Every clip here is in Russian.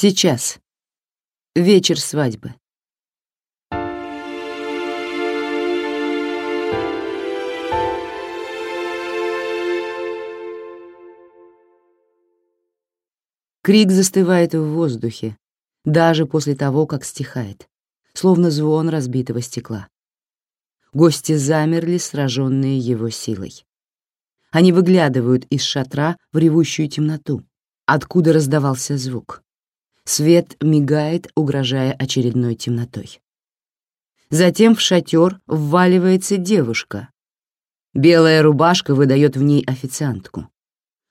Сейчас. Вечер свадьбы. Крик застывает в воздухе, даже после того, как стихает, словно звон разбитого стекла. Гости замерли, сраженные его силой. Они выглядывают из шатра в ревущую темноту, откуда раздавался звук. Свет мигает, угрожая очередной темнотой. Затем в шатер вваливается девушка. Белая рубашка выдает в ней официантку.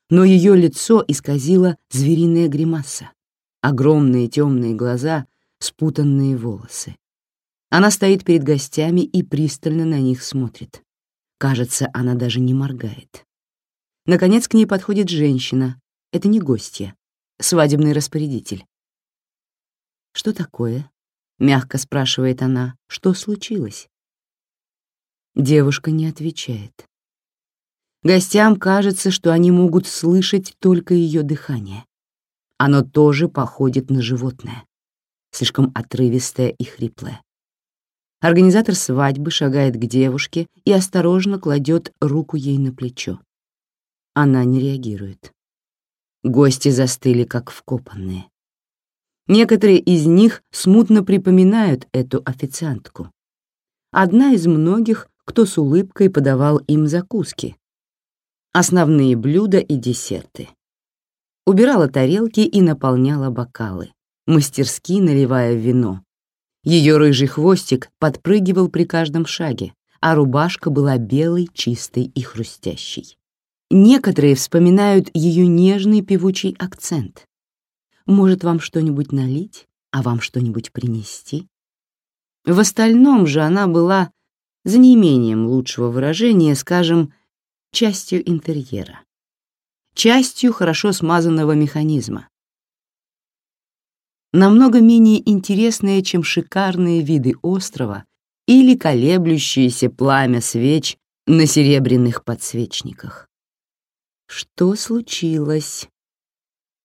Но ее лицо исказило звериная гримаса. Огромные темные глаза, спутанные волосы. Она стоит перед гостями и пристально на них смотрит. Кажется, она даже не моргает. Наконец к ней подходит женщина. Это не гостья, свадебный распорядитель. «Что такое?» — мягко спрашивает она. «Что случилось?» Девушка не отвечает. Гостям кажется, что они могут слышать только ее дыхание. Оно тоже походит на животное, слишком отрывистое и хриплое. Организатор свадьбы шагает к девушке и осторожно кладет руку ей на плечо. Она не реагирует. Гости застыли, как вкопанные. Некоторые из них смутно припоминают эту официантку. Одна из многих, кто с улыбкой подавал им закуски. Основные блюда и десерты. Убирала тарелки и наполняла бокалы, мастерски наливая вино. Ее рыжий хвостик подпрыгивал при каждом шаге, а рубашка была белой, чистой и хрустящей. Некоторые вспоминают ее нежный певучий акцент, может, вам что-нибудь налить, а вам что-нибудь принести? В остальном же она была, за неимением лучшего выражения, скажем, частью интерьера. Частью хорошо смазанного механизма. Намного менее интересная, чем шикарные виды острова или колеблющееся пламя свеч на серебряных подсвечниках. Что случилось?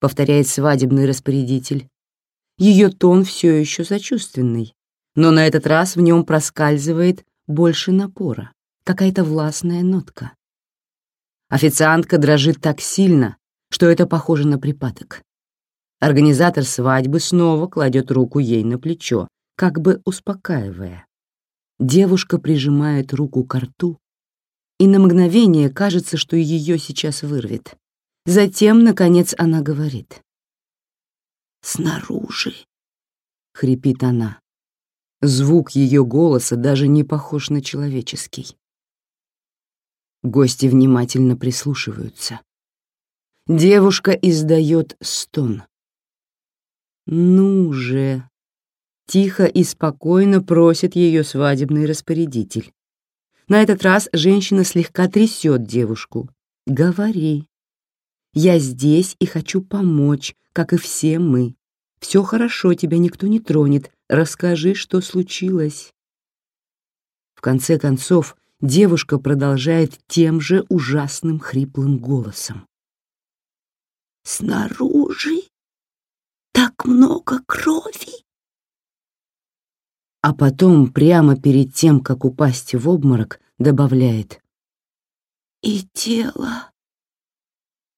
Повторяет свадебный распорядитель. Ее тон все еще сочувственный, но на этот раз в нем проскальзывает больше напора, какая-то властная нотка. Официантка дрожит так сильно, что это похоже на припадок. Организатор свадьбы снова кладет руку ей на плечо, как бы успокаивая. Девушка прижимает руку к рту, и на мгновение кажется, что ее сейчас вырвет. Затем, наконец, она говорит. «Снаружи», — хрипит она. Звук ее голоса даже не похож на человеческий. Гости внимательно прислушиваются. Девушка издает стон. «Ну же!» — тихо и спокойно просит ее свадебный распорядитель. На этот раз женщина слегка трясет девушку. «Говори, я здесь и хочу помочь, как и все мы. Все хорошо, тебя никто не тронет. Расскажи, что случилось. В конце концов, девушка продолжает тем же ужасным хриплым голосом. Снаружи так много крови. А потом, прямо перед тем, как упасть в обморок, добавляет. И тело